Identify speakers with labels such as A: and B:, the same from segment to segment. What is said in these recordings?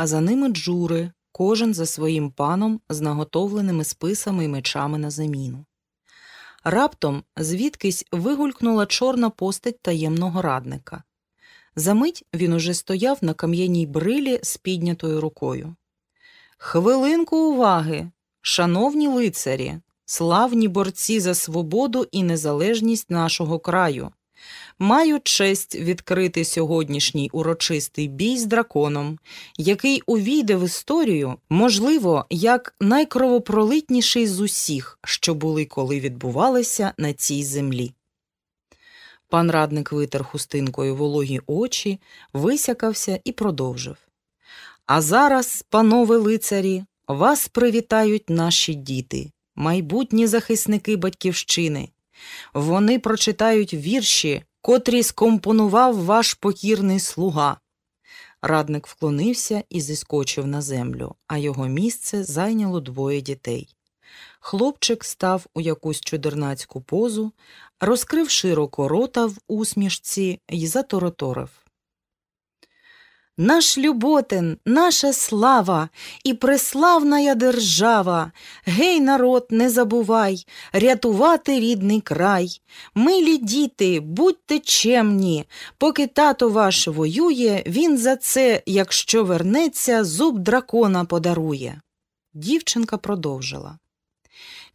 A: а за ними джури, кожен за своїм паном з наготовленими списами і мечами на заміну. Раптом звідкись вигулькнула чорна постать таємного радника. Замить він уже стояв на кам'яній брилі з піднятою рукою. Хвилинку уваги, шановні лицарі, славні борці за свободу і незалежність нашого краю. Маю честь відкрити сьогоднішній урочистий бій з драконом, який увійде в історію, можливо, як найкровопролитніший з усіх, що були коли відбувалися на цій землі. Пан радник витер хустинкою вологі очі, висякався і продовжив. А зараз, панове лицарі, вас привітають наші діти, майбутні захисники батьківщини. Вони прочитають вірші, котрі скомпонував ваш покірний слуга. Радник вклонився і зіскочив на землю, а його місце зайняло двоє дітей. Хлопчик став у якусь чудернацьку позу, розкрив широко рота в усмішці і затороторив. Наш Люботин, наша слава і преславная держава, гей, народ, не забувай, рятувати рідний край. Милі діти, будьте чемні, поки тато ваш воює, він за це, якщо вернеться, зуб дракона подарує. Дівчинка продовжила.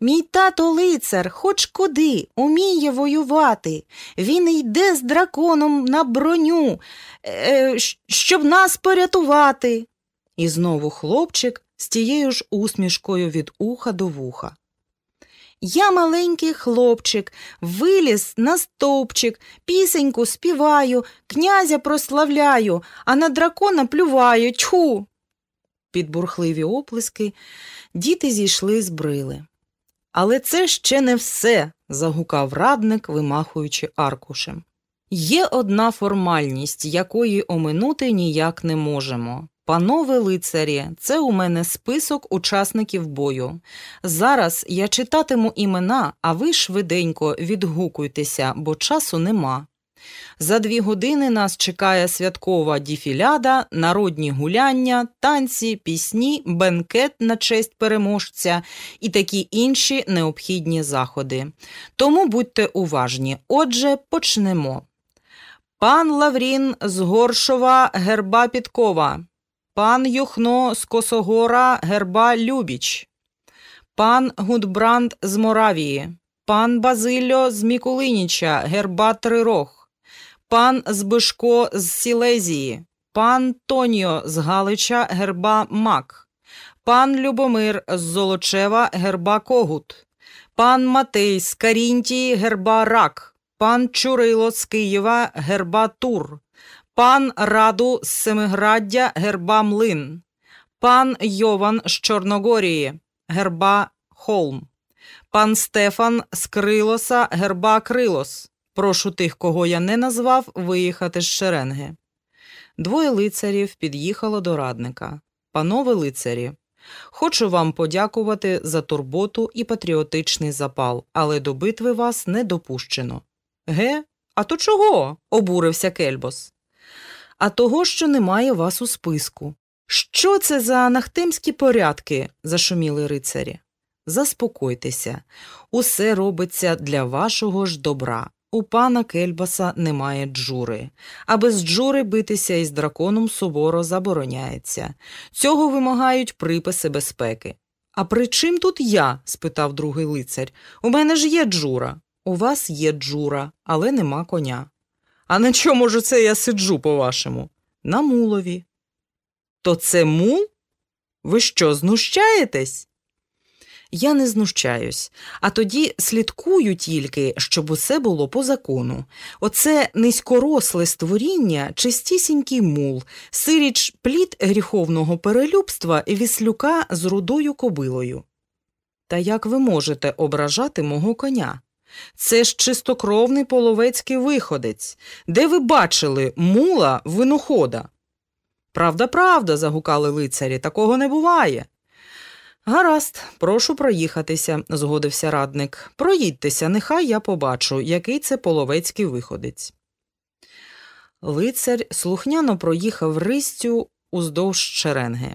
A: Мій тато лицар, хоч куди, уміє воювати. Він йде з драконом на броню, е, щоб нас порятувати. І знову хлопчик з тією ж усмішкою від уха до вуха. Я маленький хлопчик, виліз на стовпчик, пісеньку співаю, князя прославляю, а на дракона плюваю. Тьху. Під бурхливі оплески діти зійшли з брили. Але це ще не все, загукав радник, вимахуючи аркушем. Є одна формальність, якої оминути ніяк не можемо. Панове лицарі, це у мене список учасників бою. Зараз я читатиму імена, а ви швиденько відгукуйтеся, бо часу нема. За дві години нас чекає святкова діфіляда, народні гуляння, танці, пісні, бенкет на честь переможця і такі інші необхідні заходи. Тому будьте уважні. Отже, почнемо. Пан Лаврін з Горшова герба Підкова, пан Юхно з Косогора герба Любіч, пан Гудбранд з Моравії, пан Базильо з Мікулиніча герба Трирог пан Збишко з Сілезії, пан Тоніо з Галича герба Мак, пан Любомир з Золочева герба Когут, пан Матей з Карінтії герба Рак, пан Чурило з Києва герба Тур, пан Раду з Семиграддя герба Млин, пан Йован з Чорногорії герба Холм, пан Стефан з Крилоса герба Крилос. Прошу тих, кого я не назвав, виїхати з шеренги. Двоє лицарів під'їхало до радника. Панове лицарі, хочу вам подякувати за турботу і патріотичний запал, але до битви вас не допущено. Ге? А то чого? обурився Кельбос. А того, що немає вас у списку. Що це за анахтемські порядки? зашуміли рицарі. Заспокойтеся, усе робиться для вашого ж добра. У пана Кельбаса немає джури, а без джури битися із драконом суворо забороняється. Цього вимагають приписи безпеки. А при чим тут я? спитав другий лицар. У мене ж є джура. У вас є джура, але нема коня. А на чому ж це я сиджу, по-вашому? На мулові. То це мул? Ви що, знущаєтесь? Я не знущаюсь, а тоді слідкую тільки, щоб усе було по закону. Оце низькоросле створіння, чистісінький мул, сиріч плід гріховного перелюбства віслюка з рудою кобилою. Та як ви можете ображати мого коня? Це ж чистокровний половецький виходець. Де ви бачили мула винохода? Правда, правда, загукали лицарі, такого не буває. Гаразд, прошу проїхатися, згодився радник. Проїдьтеся, нехай я побачу, який це половецький виходець. Лицар слухняно проїхав ристю уздовж шеренги.